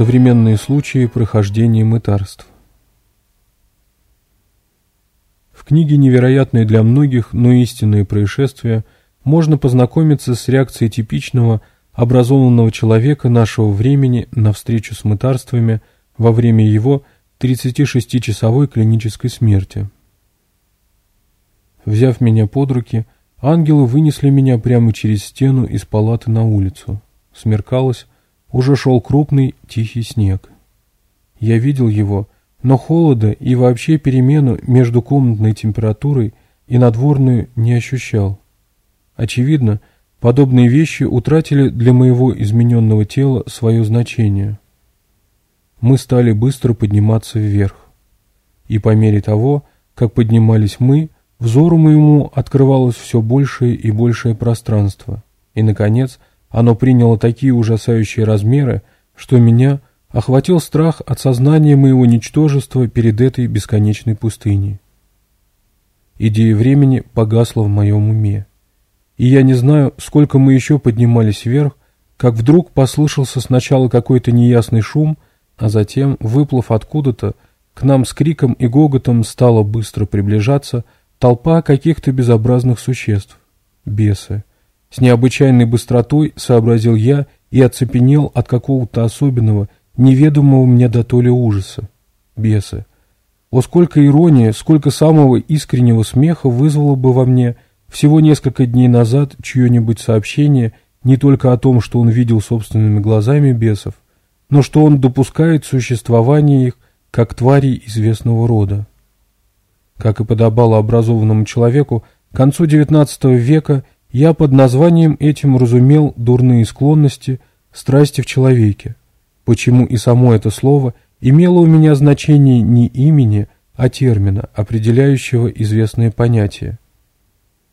Современные случаи прохождения мытарств. В книге «Невероятные для многих, но истинные происшествия» можно познакомиться с реакцией типичного образованного человека нашего времени на встречу с мытарствами во время его 36-часовой клинической смерти. Взяв меня под руки, ангелы вынесли меня прямо через стену из палаты на улицу. Смеркалось, уже шел крупный тихий снег. Я видел его, но холода и вообще перемену между комнатной температурой и надворную не ощущал. Очевидно, подобные вещи утратили для моего измененного тела свое значение. Мы стали быстро подниматься вверх. И по мере того, как поднимались мы, взору моему открывалось все большее и большее пространство. И, наконец, оно приняло такие ужасающие размеры, что меня охватил страх от сознания моего ничтожества перед этой бесконечной пустыней. Идея времени погасла в моем уме. И я не знаю, сколько мы еще поднимались вверх, как вдруг послышался сначала какой-то неясный шум, а затем, выплыв откуда-то, к нам с криком и гоготом стала быстро приближаться толпа каких-то безобразных существ, бесы. С необычайной быстротой сообразил я и оцепенел от какого-то особенного, неведомого мне до то ли ужаса. Беса. О, сколько иронии, сколько самого искреннего смеха вызвало бы во мне всего несколько дней назад чье-нибудь сообщение не только о том, что он видел собственными глазами бесов, но что он допускает существование их как тварей известного рода. Как и подобало образованному человеку, к концу XIX века я под названием этим разумел дурные склонности, страсти в человеке, почему и само это слово имело у меня значение не имени, а термина, определяющего известное понятие.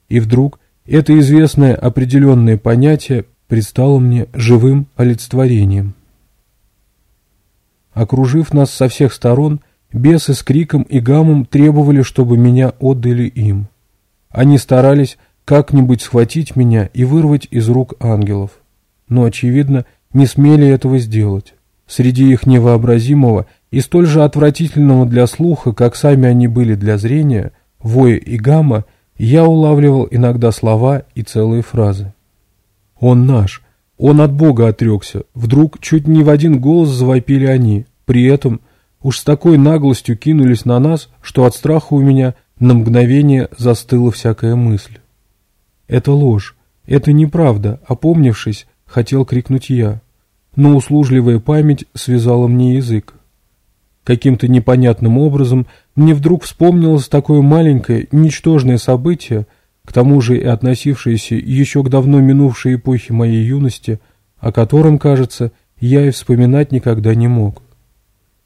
И вдруг это известное определенное понятие предстало мне живым олицетворением. Окружив нас со всех сторон, бесы с криком и гамом требовали, чтобы меня отдали им. Они старались как-нибудь схватить меня и вырвать из рук ангелов. Но, очевидно, не смели этого сделать. Среди их невообразимого и столь же отвратительного для слуха, как сами они были для зрения, воя и гамма, я улавливал иногда слова и целые фразы. «Он наш! Он от Бога отрекся!» Вдруг чуть не в один голос завопили они. При этом уж с такой наглостью кинулись на нас, что от страха у меня на мгновение застыла всякая мысль. «Это ложь! Это неправда!» — опомнившись, хотел крикнуть я. Но услужливая память связала мне язык. Каким-то непонятным образом мне вдруг вспомнилось такое маленькое, ничтожное событие, к тому же и относившееся еще к давно минувшей эпохе моей юности, о котором, кажется, я и вспоминать никогда не мог.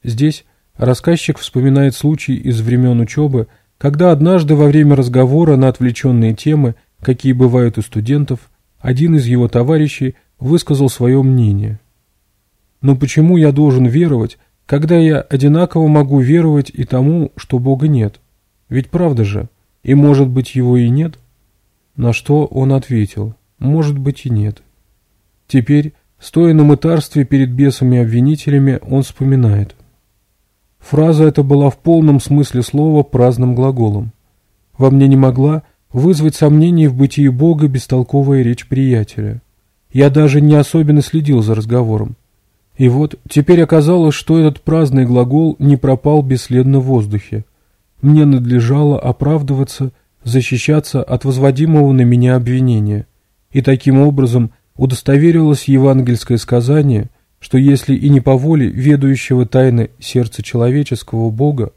Здесь рассказчик вспоминает случай из времен учебы, когда однажды во время разговора на отвлеченные темы какие бывают у студентов, один из его товарищей высказал свое мнение. «Но почему я должен веровать, когда я одинаково могу веровать и тому, что Бога нет? Ведь правда же, и может быть его и нет?» На что он ответил, «Может быть и нет». Теперь, стоя на мытарстве перед бесами-обвинителями, он вспоминает. Фраза эта была в полном смысле слова праздным глаголом. Во мне не могла вызвать сомнений в бытии Бога бестолковая речь приятеля. Я даже не особенно следил за разговором. И вот теперь оказалось, что этот праздный глагол не пропал бесследно в воздухе. Мне надлежало оправдываться, защищаться от возводимого на меня обвинения. И таким образом удостоверилось евангельское сказание, что если и не по воле ведущего тайны сердца человеческого Бога,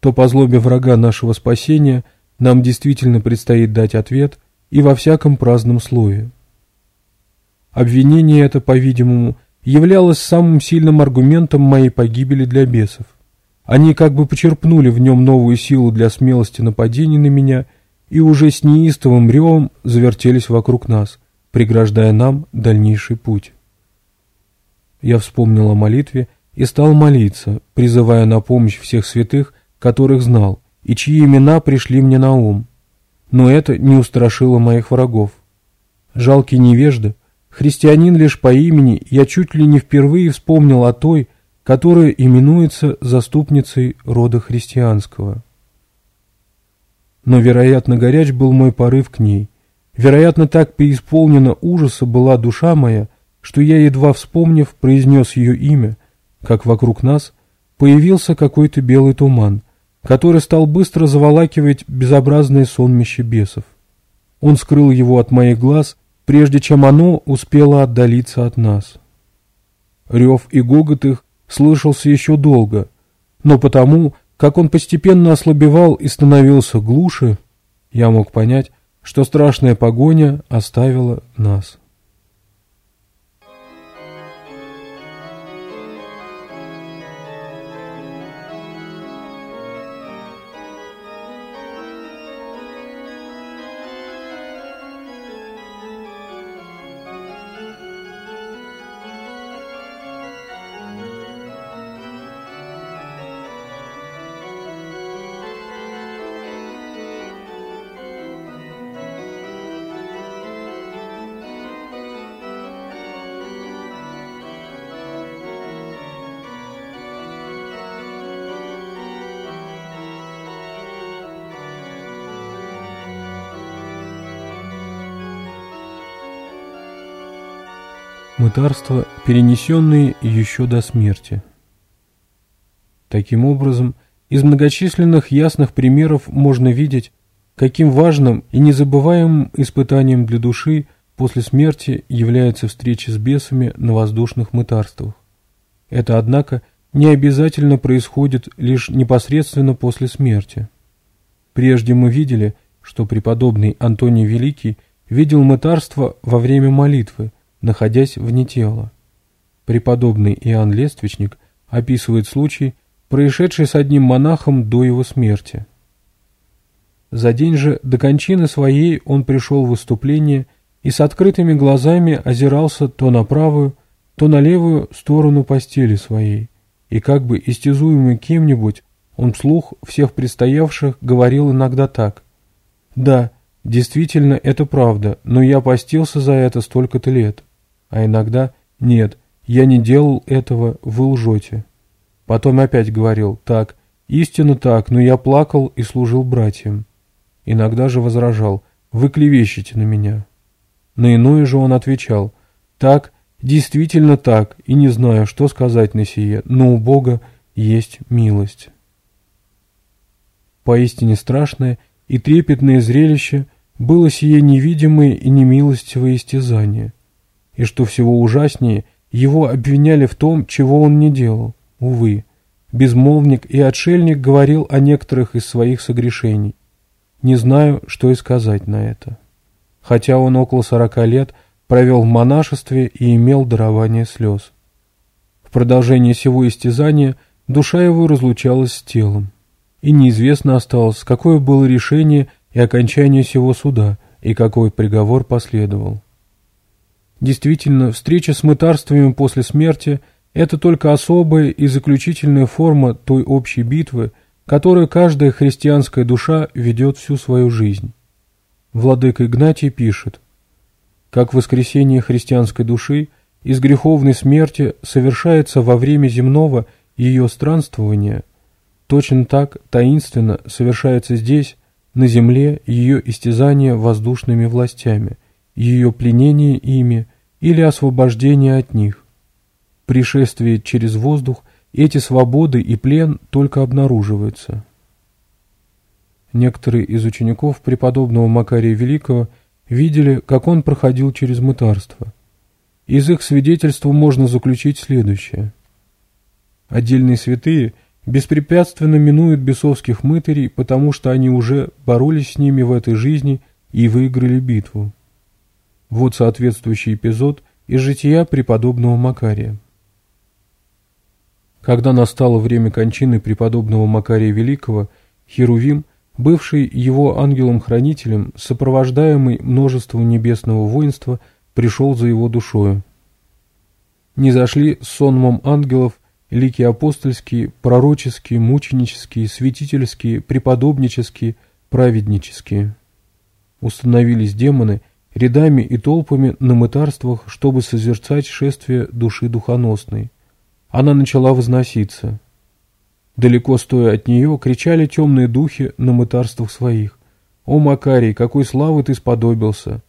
то по злобе врага нашего спасения – нам действительно предстоит дать ответ и во всяком праздном слое. Обвинение это, по-видимому, являлось самым сильным аргументом моей погибели для бесов. Они как бы почерпнули в нем новую силу для смелости нападений на меня и уже с неистовым ревом завертелись вокруг нас, преграждая нам дальнейший путь. Я вспомнил о молитве и стал молиться, призывая на помощь всех святых, которых знал, и чьи имена пришли мне на ум. Но это не устрашило моих врагов. Жалкий невежда, христианин лишь по имени, я чуть ли не впервые вспомнил о той, которая именуется заступницей рода христианского. Но, вероятно, горяч был мой порыв к ней. Вероятно, так преисполнена ужаса была душа моя, что я, едва вспомнив, произнес ее имя, как вокруг нас появился какой-то белый туман — который стал быстро заволакивать безобразное сонмище бесов. Он скрыл его от моих глаз, прежде чем оно успело отдалиться от нас. Рев и гогот их слышался еще долго, но потому, как он постепенно ослабевал и становился глуше, я мог понять, что страшная погоня оставила нас. мытарства, перенесенные еще до смерти. Таким образом, из многочисленных ясных примеров можно видеть, каким важным и незабываемым испытанием для души после смерти является встреча с бесами на воздушных мытарствах. Это, однако, не обязательно происходит лишь непосредственно после смерти. Прежде мы видели, что преподобный Антоний Великий видел мытарство во время молитвы – находясь вне тела. Преподобный Иоанн Лествичник описывает случай, происшедший с одним монахом до его смерти. За день же до кончины своей он пришел в выступление и с открытыми глазами озирался то на правую, то на левую сторону постели своей, и как бы истязуемый кем-нибудь, он вслух всех предстоявших говорил иногда так. «Да, действительно, это правда, но я постился за это столько-то лет» а иногда «нет, я не делал этого, вы лжете». Потом опять говорил «так, истинно так, но я плакал и служил братьям». Иногда же возражал «вы клевещете на меня». На иное же он отвечал «так, действительно так, и не знаю, что сказать на сие, но у Бога есть милость». Поистине страшное и трепетное зрелище было сие невидимое и немилостивое истязание – и, что всего ужаснее, его обвиняли в том, чего он не делал. Увы, безмолвник и отшельник говорил о некоторых из своих согрешений. Не знаю, что и сказать на это. Хотя он около сорока лет провел в монашестве и имел дарование слез. В продолжение сего истязания душа его разлучалась с телом. И неизвестно осталось, какое было решение и окончание сего суда, и какой приговор последовал. Действительно, встреча с мытарствами после смерти – это только особая и заключительная форма той общей битвы, которую каждая христианская душа ведет всю свою жизнь. Владыка Игнатий пишет, «Как воскресение христианской души из греховной смерти совершается во время земного ее странствования, точно так таинственно совершается здесь, на земле, ее истязание воздушными властями, ее пленение ими, или освобождение от них. Пришествие через воздух эти свободы и плен только обнаруживаются. Некоторые из учеников преподобного Макария Великого видели, как он проходил через мытарство. Из их свидетельств можно заключить следующее. Отдельные святые беспрепятственно минуют бесовских мытарей, потому что они уже боролись с ними в этой жизни и выиграли битву. Вот соответствующий эпизод из жития преподобного Макария. Когда настало время кончины преподобного Макария Великого, Херувим, бывший его ангелом-хранителем, сопровождаемый множеством небесного воинства, пришел за его душою. Не зашли с сонмом ангелов лики апостольские, пророческие, мученические, святительские, преподобнические, праведнические. Установились демоны – рядами и толпами на мытарствах, чтобы созерцать шествие души духоносной. Она начала возноситься. Далеко стоя от нее, кричали темные духи на мытарствах своих. «О, Макарий, какой славы ты сподобился!»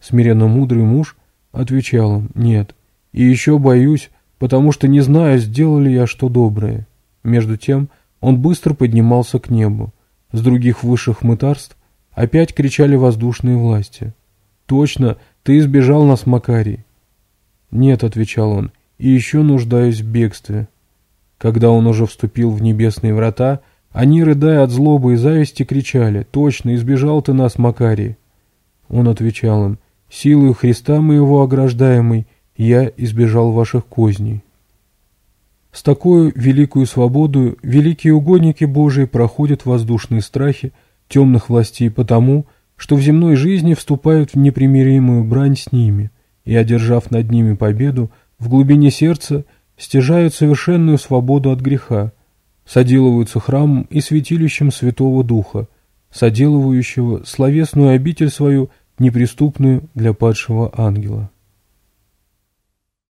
Смиренно мудрый муж отвечал им «Нет». «И еще боюсь, потому что не знаю, сделал ли я что доброе». Между тем он быстро поднимался к небу. С других высших мытарств опять кричали воздушные власти – «Точно, ты избежал нас, Макарий». «Нет», — отвечал он, — «и еще нуждаюсь в бегстве». Когда он уже вступил в небесные врата, они, рыдая от злобы и зависти, кричали «Точно, избежал ты нас, Макарий!» Он отвечал им «Силою Христа моего ограждаемый, я избежал ваших козней». С такой великую свободу великие угодники Божии проходят воздушные страхи темных властей потому, что, что в земной жизни вступают в непримиримую брань с ними и, одержав над ними победу, в глубине сердца стяжают совершенную свободу от греха, соделываются храмом и святилищем Святого Духа, соделывающего словесную обитель свою неприступную для падшего ангела.